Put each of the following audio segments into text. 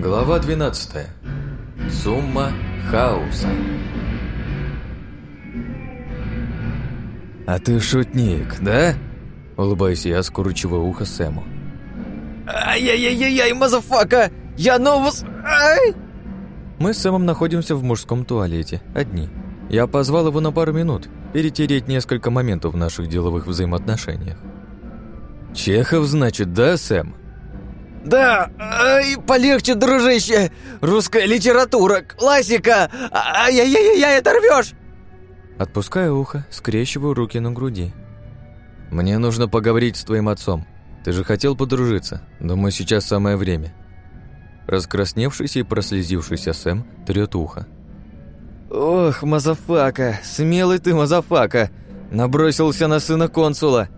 Глава 12. Сумма хаоса. «А ты шутник, да?» Улыбаюсь я, скручивая ухо Сэму. «Ай-яй-яй-яй, motherfucker! Я новус... Ай!» Мы с Сэмом находимся в мужском туалете, одни. Я позвал его на пару минут, перетереть несколько моментов в наших деловых взаимоотношениях. «Чехов, значит, да, Сэм?» «Да, ай, полегче, дружище! Русская литература, классика! Ай-яй-яй-яй, оторвешь!» Отпускаю ухо, скрещиваю руки на груди. «Мне нужно поговорить с твоим отцом. Ты же хотел подружиться. Думаю, сейчас самое время». Раскрасневшийся и прослезившийся Сэм трёт ухо. «Ох, motherfucker, смелый ты, motherfucker! Набросился на сына консула!»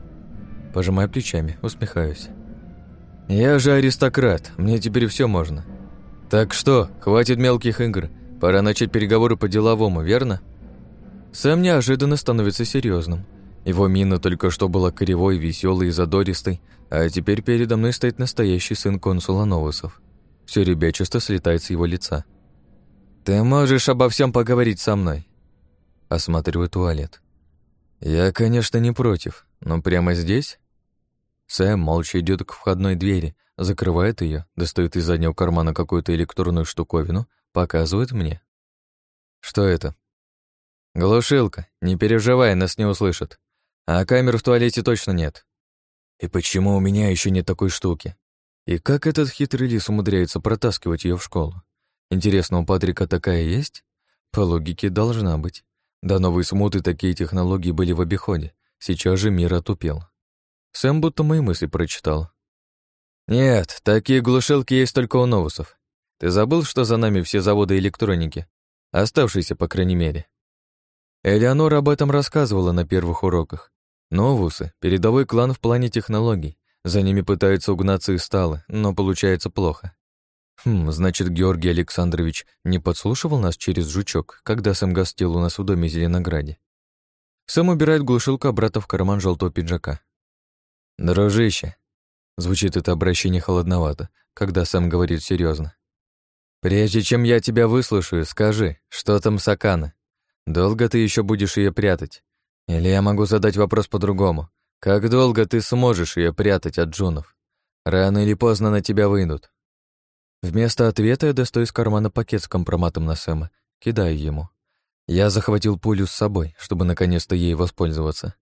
Пожимаю плечами, усмехаюсь. «Я же аристократ, мне теперь все можно. Так что, хватит мелких игр, пора начать переговоры по-деловому, верно?» Сэм неожиданно становится серьезным. Его мина только что была кривой, веселой и задористой, а теперь передо мной стоит настоящий сын консула Новусов. Все ребячество слетает с его лица. «Ты можешь обо всем поговорить со мной?» Осматриваю туалет. «Я, конечно, не против, но прямо здесь?» Сэм молча идет к входной двери, закрывает ее, достает из заднего кармана какую-то электронную штуковину, показывает мне. «Что это?» «Глушилка. Не переживай, нас не услышат. А камер в туалете точно нет. И почему у меня еще нет такой штуки? И как этот хитрый лис умудряется протаскивать ее в школу? Интересно, у Патрика такая есть? По логике, должна быть. До новой смуты такие технологии были в обиходе. Сейчас же мир отупел. Сэм будто мои мысли прочитал. «Нет, такие глушилки есть только у новусов. Ты забыл, что за нами все заводы электроники? Оставшиеся, по крайней мере. Элеонора об этом рассказывала на первых уроках. Новусы — передовой клан в плане технологий. За ними пытаются угнаться и стало, но получается плохо. Хм, значит, Георгий Александрович не подслушивал нас через жучок, когда Сэм гостил у нас в доме Зеленограде. Сэм убирает глушилку обратно в карман желтого пиджака. «Дружище», — звучит это обращение холодновато, когда Сэм говорит серьезно. «Прежде чем я тебя выслушаю, скажи, что там с Акана?» Долго ты еще будешь ее прятать? Или я могу задать вопрос по-другому? Как долго ты сможешь ее прятать от джунов? Рано или поздно на тебя выйдут. Вместо ответа я достаю из кармана пакет с компроматом на Сэма, кидаю ему. Я захватил пулю с собой, чтобы наконец-то ей воспользоваться.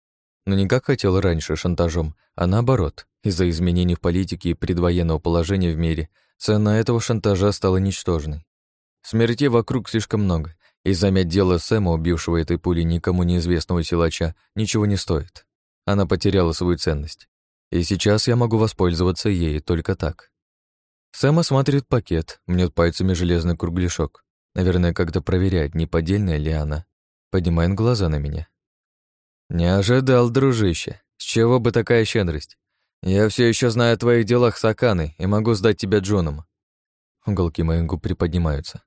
Но не как хотел раньше шантажом, а наоборот. Из-за изменений в политике и предвоенного положения в мире цена этого шантажа стала ничтожной. Смертей вокруг слишком много, и замять дело Сэма, убившего этой пулей никому неизвестного силача, ничего не стоит. Она потеряла свою ценность. И сейчас я могу воспользоваться ей только так. Сэм осматривает пакет, мнет пальцами железный кругляшок. Наверное, когда проверяет, не поддельная ли она. Поднимает глаза на меня. «Не ожидал, дружище. С чего бы такая щедрость? Я все еще знаю о твоих делах с Аканой и могу сдать тебя Джоном». Уголки моих губ приподнимаются.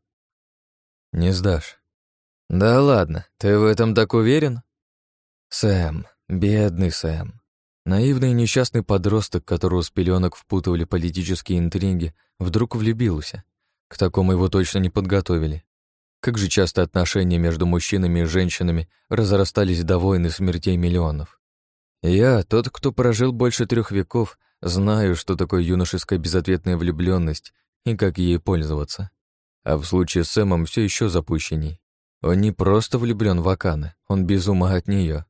«Не сдашь. «Да ладно, ты в этом так уверен?» Сэм, бедный Сэм. Наивный и несчастный подросток, которого с пеленок впутывали политические интриги, вдруг влюбился. К такому его точно не подготовили. Как же часто отношения между мужчинами и женщинами разрастались до войны смертей миллионов. Я, тот, кто прожил больше трех веков, знаю, что такое юношеская безответная влюбленность и как ей пользоваться. А в случае с Сэмом все еще запущенней. Он не просто влюблен в Акана, он без ума от нее.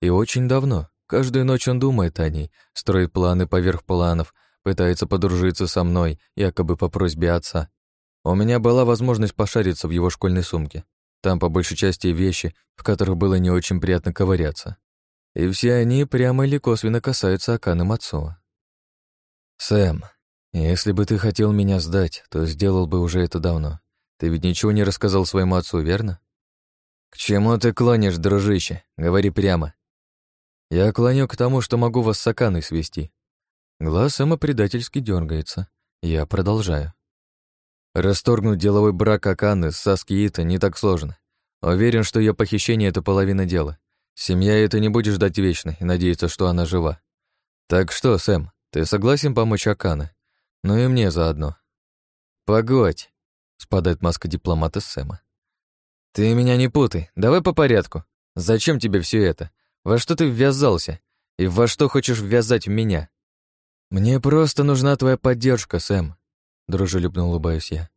И очень давно. Каждую ночь он думает о ней, строит планы поверх планов, пытается подружиться со мной, якобы по просьбе отца. У меня была возможность пошариться в его школьной сумке. Там по большей части вещи, в которых было не очень приятно ковыряться. И все они прямо или косвенно касаются Аканы Мацуа. «Сэм, если бы ты хотел меня сдать, то сделал бы уже это давно. Ты ведь ничего не рассказал своему отцу, верно?» «К чему ты клонишь, дружище? Говори прямо». «Я клоню к тому, что могу вас с Аканой свести». Глаз самопредательски дергается. Я продолжаю. Расторгнуть деловой брак Аканы с Саски Ита не так сложно. Уверен, что ее похищение — это половина дела. Семья это не будет ждать вечно и надеяться, что она жива. Так что, Сэм, ты согласен помочь Акане? Ну и мне заодно. Погодь, спадает маска дипломата Сэма. Ты меня не путай, давай по порядку. Зачем тебе все это? Во что ты ввязался? И во что хочешь ввязать меня? Мне просто нужна твоя поддержка, Сэм, дружелюбно улыбаюсь я.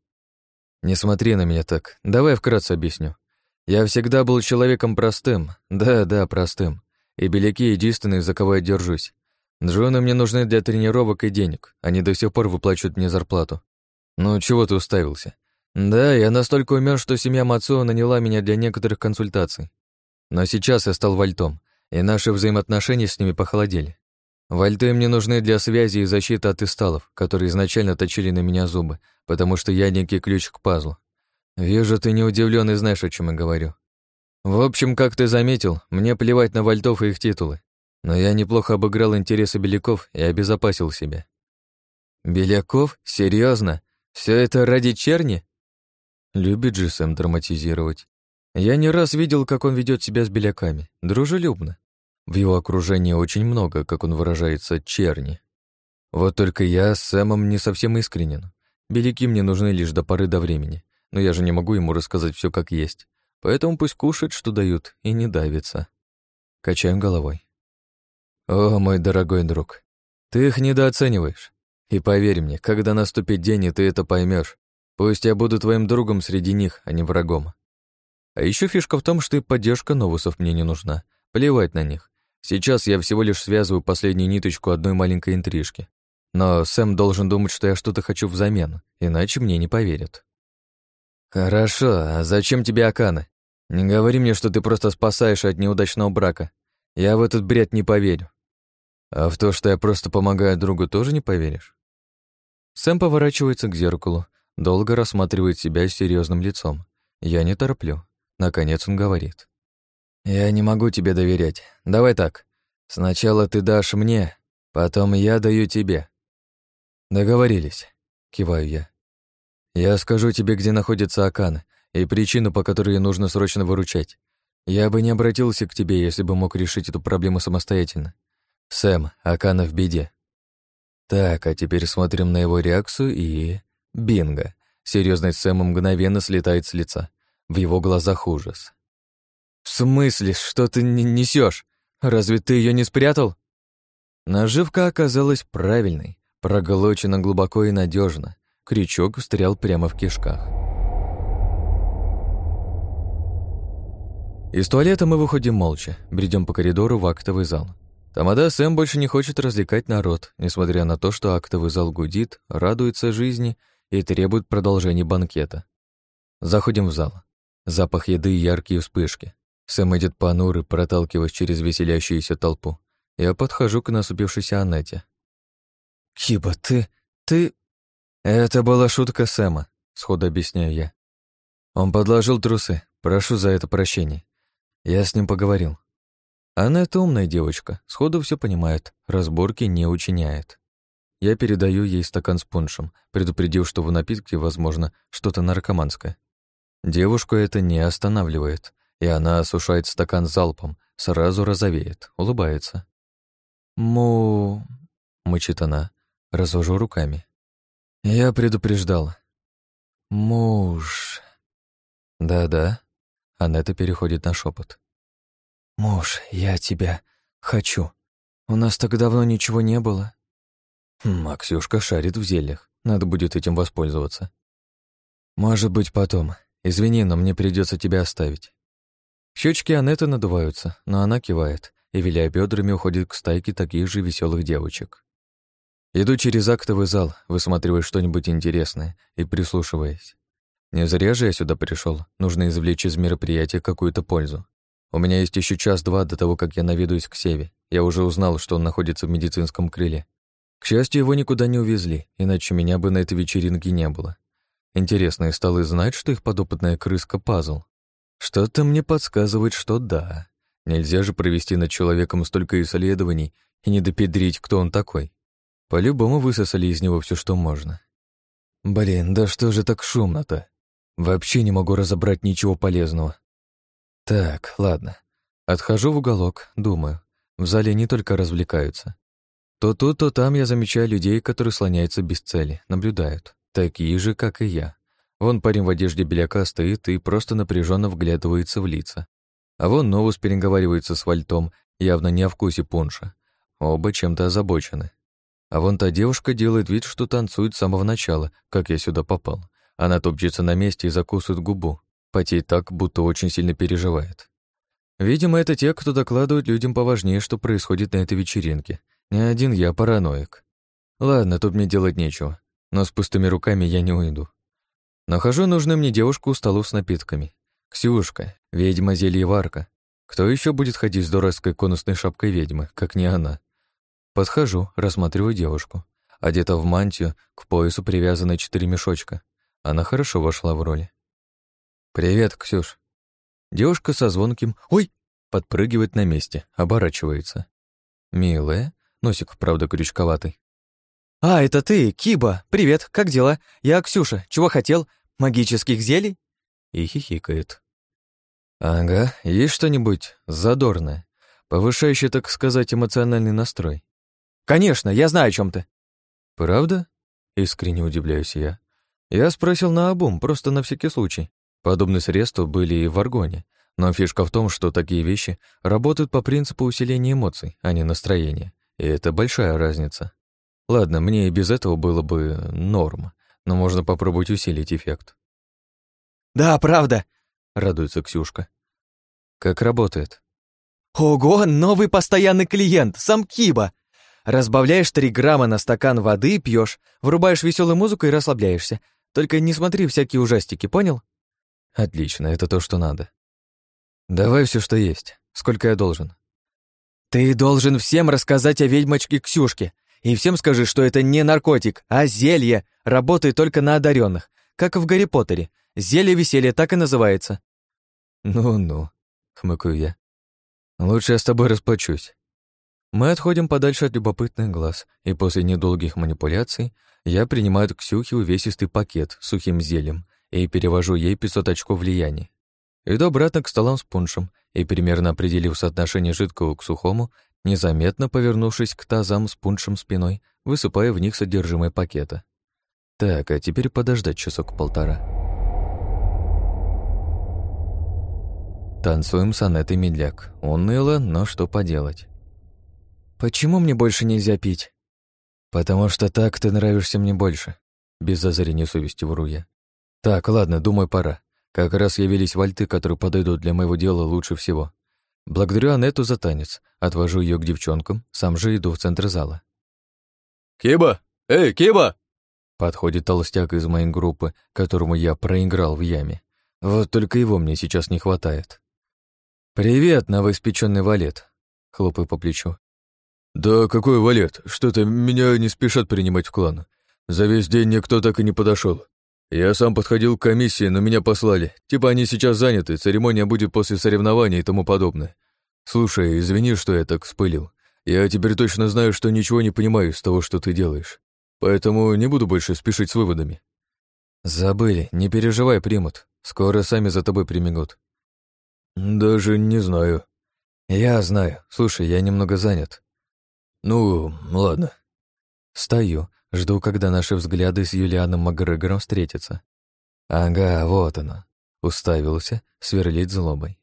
Не смотри на меня так. Давай вкратце объясню. Я всегда был человеком простым. Да-да, простым. И беляки единственные, за кого я держусь. Джоны мне нужны для тренировок и денег. Они до сих пор выплачивают мне зарплату. Ну, чего ты уставился? Да, я настолько умен, что семья Мацуо наняла меня для некоторых консультаций. Но сейчас я стал вальтом, и наши взаимоотношения с ними похолодели. Вальты мне нужны для связи и защиты от исталов, которые изначально точили на меня зубы, потому что я некий ключ к пазлу. Вижу, ты не удивлен и знаешь, о чем я говорю. В общем, как ты заметил, мне плевать на вальтов и их титулы. Но я неплохо обыграл интересы беляков и обезопасил себя. Беляков? Серьезно? Все это ради черни? Любит же Сэм драматизировать. Я не раз видел, как он ведет себя с беляками. Дружелюбно. В его окружении очень много, как он выражается, черни. Вот только я с Сэмом не совсем искренен. Беляки мне нужны лишь до поры до времени, но я же не могу ему рассказать все как есть. Поэтому пусть кушает, что дают, и не давится. Качаем головой. О, мой дорогой друг, ты их недооцениваешь. И поверь мне, когда наступит день, и ты это поймешь, пусть я буду твоим другом среди них, а не врагом. А еще фишка в том, что и поддержка новусов мне не нужна. Плевать на них. Сейчас я всего лишь связываю последнюю ниточку одной маленькой интрижки. Но Сэм должен думать, что я что-то хочу взамен, иначе мне не поверят. Хорошо, а зачем тебе Акана? Не говори мне, что ты просто спасаешь от неудачного брака. Я в этот бред не поверю. А в то, что я просто помогаю другу, тоже не поверишь? Сэм поворачивается к зеркалу, долго рассматривает себя с серьезным лицом. Я не тороплю. Наконец он говорит. «Я не могу тебе доверять. Давай так. Сначала ты дашь мне, потом я даю тебе». «Договорились», — киваю я. «Я скажу тебе, где находится Акана, и причину, по которой нужно срочно выручать. Я бы не обратился к тебе, если бы мог решить эту проблему самостоятельно. Сэм, Акана в беде». Так, а теперь смотрим на его реакцию и... Бинго. Серьезность Сэма мгновенно слетает с лица. В его глазах ужас. «В смысле, что ты несешь? Разве ты ее не спрятал?» Наживка оказалась правильной, проглочена глубоко и надежно. Крючок встрял прямо в кишках. Из туалета мы выходим молча, бредем по коридору в актовый зал. Тамада Сэм больше не хочет развлекать народ, несмотря на то, что актовый зал гудит, радуется жизни и требует продолжения банкета. Заходим в зал. Запах еды и яркие вспышки. Сэм идет понурый, проталкиваясь через веселящуюся толпу. Я подхожу к насупившейся Аннете. «Киба, ты... ты...» «Это была шутка Сэма», — сходу объясняю я. Он подложил трусы. Прошу за это прощения. Я с ним поговорил. Аннета умная девочка, сходу все понимает, разборки не учиняет. Я передаю ей стакан с пуншем, предупредив, что в напитке, возможно, что-то наркоманское. Девушку это не останавливает и она осушает стакан залпом, сразу розовеет, улыбается. «Му...» — мычит она, развожу руками. «Я предупреждал. Муж...» «Да-да», — Анетта переходит на шепот. «Муж, я тебя хочу. У нас так давно ничего не было». Максюшка шарит в зельях, надо будет этим воспользоваться. «Может быть, потом. Извини, но мне придется тебя оставить. Щечки Анетты надуваются, но она кивает и, виляя бедрами, уходит к стайке таких же веселых девочек. Иду через актовый зал, высматривая что-нибудь интересное и прислушиваясь. Не зря же я сюда пришел. нужно извлечь из мероприятия какую-то пользу. У меня есть еще час-два до того, как я наведусь к Севе. Я уже узнал, что он находится в медицинском крыле. К счастью, его никуда не увезли, иначе меня бы на этой вечеринке не было. Интересно, и стало знать, что их подопытная крыска — пазл. Что-то мне подсказывает, что да. Нельзя же провести над человеком столько исследований и не допедрить, кто он такой. По-любому высосали из него все, что можно. Блин, да что же так шумно-то? Вообще не могу разобрать ничего полезного. Так, ладно. Отхожу в уголок, думаю. В зале не только развлекаются. То тут, то там я замечаю людей, которые слоняются без цели, наблюдают. такие же, как и я. Вон парень в одежде беляка стоит и просто напряженно вглядывается в лица. А вон Новус переговаривается с Вальтом, явно не о вкусе пунша. Оба чем-то озабочены. А вон та девушка делает вид, что танцует с самого начала, как я сюда попал. Она топчется на месте и закусывает губу, потеет так, будто очень сильно переживает. Видимо, это те, кто докладывает людям поважнее, что происходит на этой вечеринке. Не один я параноик. Ладно, тут мне делать нечего, но с пустыми руками я не уйду. Нахожу нужную мне девушку у столов с напитками. Ксюшка, ведьма-зельеварка. Кто еще будет ходить с дурацкой конусной шапкой ведьмы, как не она? Подхожу, рассматриваю девушку. Одета в мантию, к поясу привязаны четыре мешочка. Она хорошо вошла в роли. «Привет, Ксюш». Девушка со звонким «Ой!» подпрыгивает на месте, оборачивается. «Милая?» Носик, правда, крючковатый. «А, это ты, Киба! Привет, как дела? Я Ксюша. Чего хотел? Магических зелий?» И хихикает. «Ага, есть что-нибудь задорное, повышающее, так сказать, эмоциональный настрой?» «Конечно, я знаю, о чем ты». «Правда?» — искренне удивляюсь я. Я спросил на обум, просто на всякий случай. Подобные средства были и в аргоне, но фишка в том, что такие вещи работают по принципу усиления эмоций, а не настроения, и это большая разница. Ладно, мне и без этого было бы норм, но можно попробовать усилить эффект. «Да, правда», — радуется Ксюшка. «Как работает?» «Ого, новый постоянный клиент, сам Киба! Разбавляешь 3 грамма на стакан воды, пьешь, врубаешь веселую музыку и расслабляешься. Только не смотри всякие ужастики, понял?» «Отлично, это то, что надо. Давай все, что есть. Сколько я должен?» «Ты должен всем рассказать о ведьмочке Ксюшке. И всем скажи, что это не наркотик, а зелье. Работает только на одаренных, как в Гарри Поттере. Зелье веселья так и называется. «Ну-ну», — хмыкаю я. «Лучше я с тобой расплачусь». Мы отходим подальше от любопытных глаз, и после недолгих манипуляций я принимаю от Ксюхи увесистый пакет с сухим зельем и перевожу ей 500 очков влияния. Иду обратно к столам с пуншем и, примерно определив соотношение жидкого к сухому, незаметно повернувшись к тазам с пуншем спиной, высыпая в них содержимое пакета. Так, а теперь подождать часок-полтора. Танцуем сонет и медляк. Уныло, но что поделать. «Почему мне больше нельзя пить?» «Потому что так ты нравишься мне больше», — без зазрения совести вру я. «Так, ладно, думаю, пора. Как раз явились вальты, которые подойдут для моего дела лучше всего. Благодарю Анету за танец, отвожу ее к девчонкам, сам же иду в центр зала». «Киба! Эй, Киба!» Подходит толстяк из моей группы, которому я проиграл в яме. Вот только его мне сейчас не хватает. «Привет, новоиспеченный валет», — хлопаю по плечу. «Да какой валет? Что-то меня не спешат принимать в клан. За весь день никто так и не подошел. Я сам подходил к комиссии, но меня послали. Типа они сейчас заняты, церемония будет после соревнований и тому подобное. Слушай, извини, что я так вспылил. Я теперь точно знаю, что ничего не понимаю из того, что ты делаешь. Поэтому не буду больше спешить с выводами». «Забыли, не переживай, примут. Скоро сами за тобой примигут. «Даже не знаю». «Я знаю. Слушай, я немного занят». «Ну, ладно». Стою, жду, когда наши взгляды с Юлианом Макгрегором встретятся. Ага, вот оно. Уставился, сверлит злобой.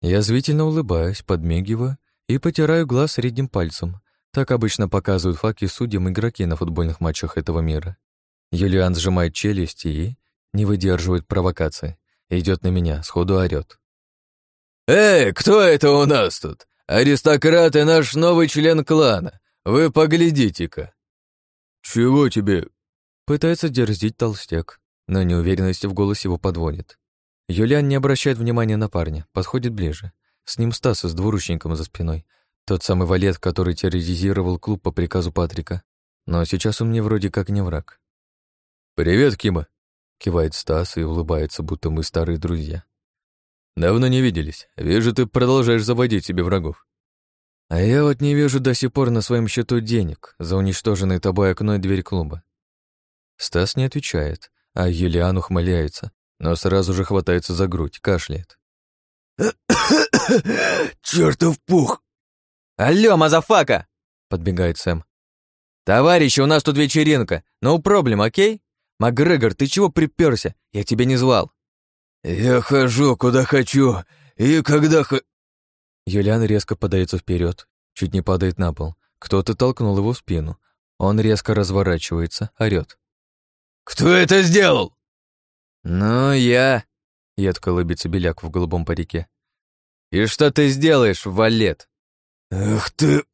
Я звительно улыбаюсь, подмигиваю и потираю глаз средним пальцем. Так обычно показывают факи судьям игроки на футбольных матчах этого мира. Юлиан сжимает челюсти и не выдерживает провокации. Идет на меня, сходу орёт. «Эй, кто это у нас тут? Аристократ и наш новый член клана. Вы поглядите-ка». «Чего тебе?» Пытается дерзить толстяк, но неуверенность в голосе его подводит. Юлиан не обращает внимания на парня, подходит ближе. С ним Стас с двуручником за спиной. Тот самый валет, который терроризировал клуб по приказу Патрика. Но сейчас он мне вроде как не враг. «Привет, Кима!» — кивает Стас и улыбается, будто мы старые друзья. Давно не виделись. Вижу, ты продолжаешь заводить себе врагов. А я вот не вижу до сих пор на своем счету денег за уничтоженное тобой окно и дверь клуба. Стас не отвечает, а Юлиан ухмыляется, но сразу же хватается за грудь, кашляет. Чертов пух! Алло, motherfucker! Подбегает Сэм. Товарищи, у нас тут вечеринка. No problem, окей? Макгрегор, ты чего приперся? Я тебя не звал». «Я хожу, куда хочу, и когда х...» Юлиан резко подается вперед, чуть не падает на пол. Кто-то толкнул его в спину. Он резко разворачивается, орёт. «Кто это сделал?» «Ну, я...» — едко лыбится беляк в голубом парике. «И что ты сделаешь, валет?» «Ах ты...»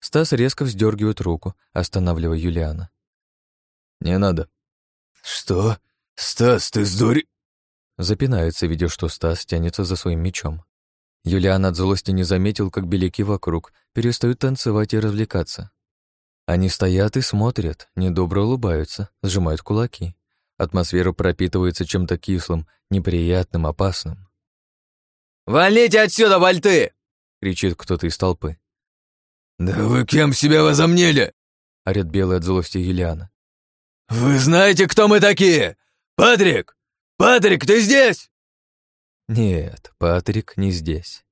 Стас резко вздергивает руку, останавливая Юлиана. «Не надо». «Что? Стас, ты сдурь...» Запинается, видя, что Стас тянется за своим мечом. Юлиан от злости не заметил, как беляки вокруг перестают танцевать и развлекаться. Они стоят и смотрят, недобро улыбаются, сжимают кулаки. Атмосфера пропитывается чем-то кислым, неприятным, опасным. «Валите отсюда, вальты!» — кричит кто-то из толпы. «Да вы кем себя возомнили?» — орет белый от злости Юлиана. «Вы знаете, кто мы такие? Патрик! Патрик, ты здесь?» Нет, Патрик не здесь.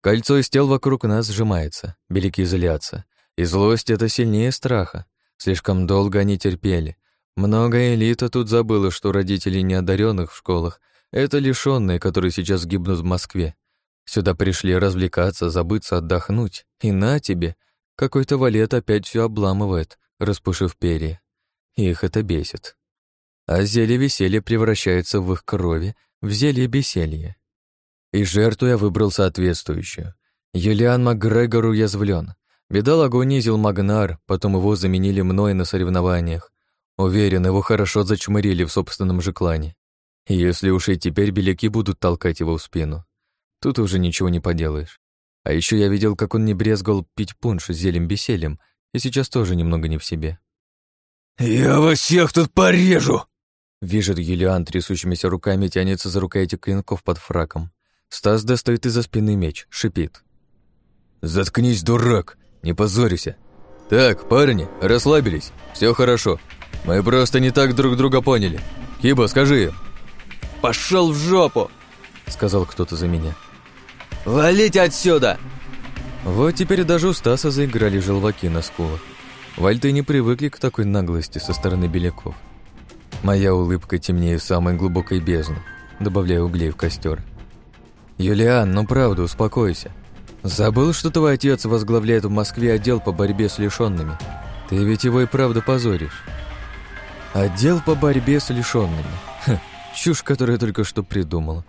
Кольцо из тел вокруг нас сжимается, беляки злятся. И злость — это сильнее страха. Слишком долго они терпели. Много элита тут забыла, что родители неодаренных в школах — это лишённые, которые сейчас гибнут в Москве. Сюда пришли развлекаться, забыться, отдохнуть. И на тебе! Какой-то валет опять все обламывает, распушив перья. Их это бесит. А зелье веселья превращается в их крови, в зелье беселья. И жертву я выбрал соответствующую. Юлиан Макгрегор уязвлен. Бедолагу унизил Магнар, потом его заменили мной на соревнованиях. Уверен, его хорошо зачмырили в собственном же клане. Если уж и теперь беляки будут толкать его в спину, тут уже ничего не поделаешь. А еще я видел, как он не брезгал пить пунш с зелем-беселем, и сейчас тоже немного не в себе. «Я вас всех тут порежу!» Вижит Юлиан трясущимися руками тянется за рукояти клинков под фраком. Стас достает из-за спины меч, шипит. «Заткнись, дурак! Не позорься! Так, парни, расслабились, все хорошо. Мы просто не так друг друга поняли. Киба, скажи им!» «Пошел в жопу!» — сказал кто-то за меня. «Валите отсюда!» Вот теперь даже у Стаса заиграли желваки на скулах. Вальты не привыкли к такой наглости со стороны беляков. Моя улыбка темнее самой глубокой бездны, добавляя углей в костер. «Юлиан, ну правда, успокойся. Забыл, что твой отец возглавляет в Москве отдел по борьбе с лишенными? Ты ведь его и правда позоришь». «Отдел по борьбе с лишенными. Ха, чушь, которую я только что придумал.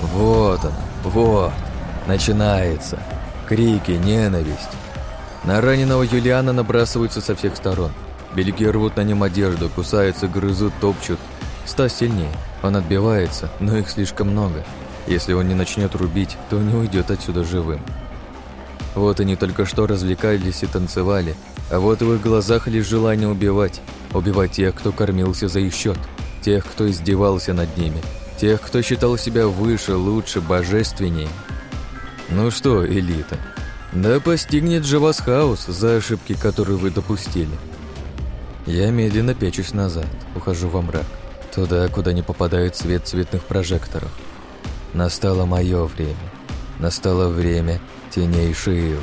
Вот он, вот, начинается. Крики, ненависть. На раненого Юлиана набрасываются со всех сторон – Беляки рвут на нем одежду, кусаются, грызут, топчут. Стас сильнее. Он отбивается, но их слишком много. Если он не начнет рубить, то не уйдет отсюда живым. Вот они только что развлекались и танцевали, а вот в их глазах лишь желание убивать. Убивать тех, кто кормился за их счет, тех, кто издевался над ними, тех, кто считал себя выше, лучше, божественнее. Ну что, элита, да постигнет же вас хаос за ошибки, которые вы допустили. Я медленно печусь назад, ухожу во мрак, туда, куда не попадает свет цветных прожекторов. Настало мое время. Настало время теней Шиила.